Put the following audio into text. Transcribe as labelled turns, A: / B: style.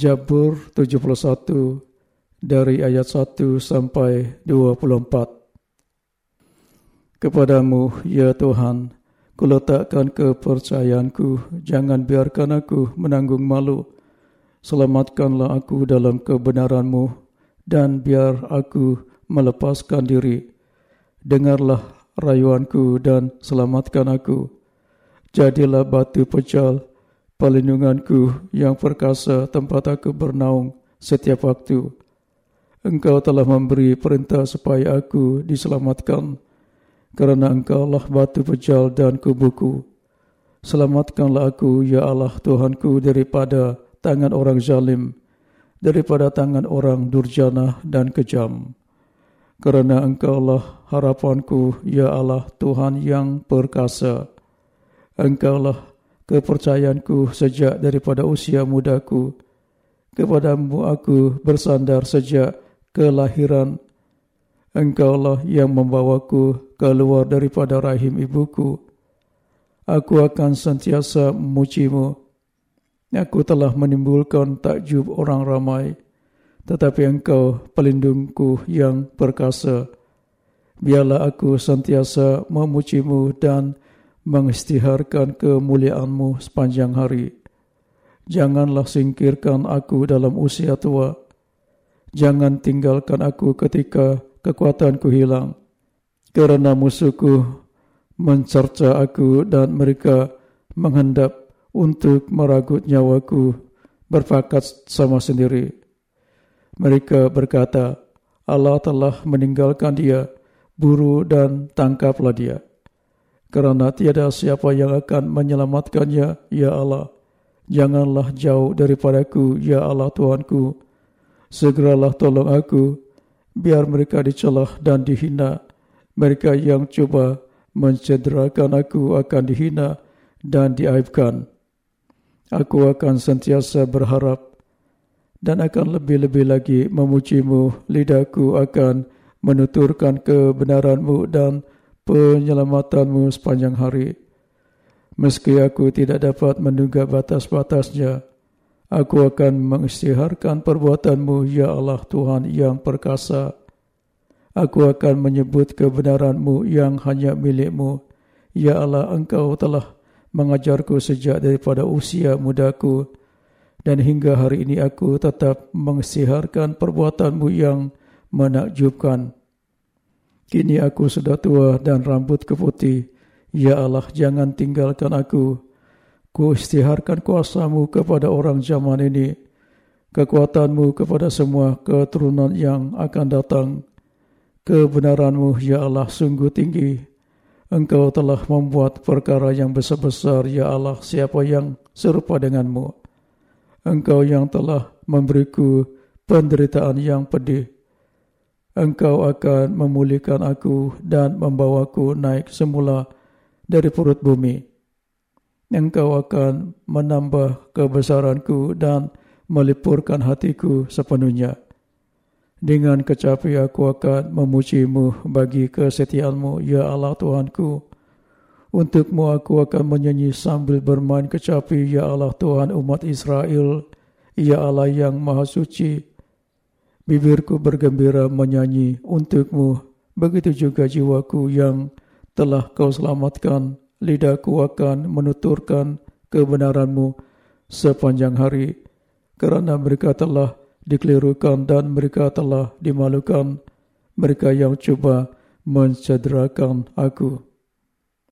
A: Jabur 71 dari ayat 1 sampai 24. Kepadamu, ya Tuhan, kuletakkan kepercayaanku, jangan biarkan aku menanggung malu. Selamatkanlah aku dalam kebenaranmu dan biar aku melepaskan diri. Dengarlah rayuanku dan selamatkan aku. Jadilah batu pecal pelindunganku yang perkasa tempat aku bernaung setiap waktu. Engkau telah memberi perintah supaya aku diselamatkan kerana engkau lah batu pejal dan kubuku. Selamatkanlah aku, ya Allah Tuhanku, daripada tangan orang zalim, daripada tangan orang durjana dan kejam. Kerana engkau lah harapanku, ya Allah Tuhan yang perkasa. Engkau lah kepercayaanku sejak daripada usia mudaku. Kepadamu aku bersandar sejak kelahiran. Engkaulah yang membawaku keluar daripada rahim ibuku. Aku akan sentiasa memujimu. Aku telah menimbulkan takjub orang ramai. Tetapi engkau pelindungku yang perkasa. Biarlah aku sentiasa memujimu dan mengistiharkan kemuliaanmu sepanjang hari. Janganlah singkirkan aku dalam usia tua. Jangan tinggalkan aku ketika kekuatanku hilang. Kerana musuhku mencerca aku dan mereka menghendap untuk meragut nyawaku berfakat sama sendiri. Mereka berkata, Allah telah meninggalkan dia, buru dan tangkaplah dia. Kerana tiada siapa yang akan menyelamatkannya, Ya Allah. Janganlah jauh daripadaku, Ya Allah Tuhanku segeralah tolong aku, biar mereka dicelah dan dihina. Mereka yang cuba mencederakan aku akan dihina dan diaibkan. Aku akan sentiasa berharap dan akan lebih-lebih lagi memujimu. Lidahku akan menuturkan kebenaranmu dan penyelamatanmu sepanjang hari. Meski aku tidak dapat menduga batas-batasnya, Aku akan mengisytiharkan perbuatanmu, Ya Allah Tuhan yang perkasa. Aku akan menyebut kebenaranmu yang hanya milikmu. Ya Allah, engkau telah mengajarku sejak daripada usia mudaku. Dan hingga hari ini aku tetap mengisytiharkan perbuatanmu yang menakjubkan. Kini aku sudah tua dan rambut keputih. Ya Allah, jangan tinggalkan aku. Ku istiharkan kuasamu kepada orang zaman ini, kekuatanmu kepada semua keturunan yang akan datang. Kebenaranmu, Ya Allah, sungguh tinggi. Engkau telah membuat perkara yang besar-besar, Ya Allah, siapa yang serupa denganmu. Engkau yang telah memberiku penderitaan yang pedih. Engkau akan memulihkan aku dan membawaku naik semula dari perut bumi engkau akan menambah kebesaranku dan melipurkan hatiku sepenuhnya. Dengan kecapi aku akan memujimu bagi kesetiaanmu, Ya Allah Tuhanku. Untukmu aku akan menyanyi sambil bermain kecapi, Ya Allah Tuhan umat Israel, Ya Allah yang maha suci. Bibirku bergembira menyanyi untukmu, begitu juga jiwaku yang telah kau selamatkan. Lidahku akan menuturkan kebenaranmu sepanjang hari. Kerana mereka telah dikelirukan dan mereka telah dimalukan. Mereka yang cuba mencederakan aku.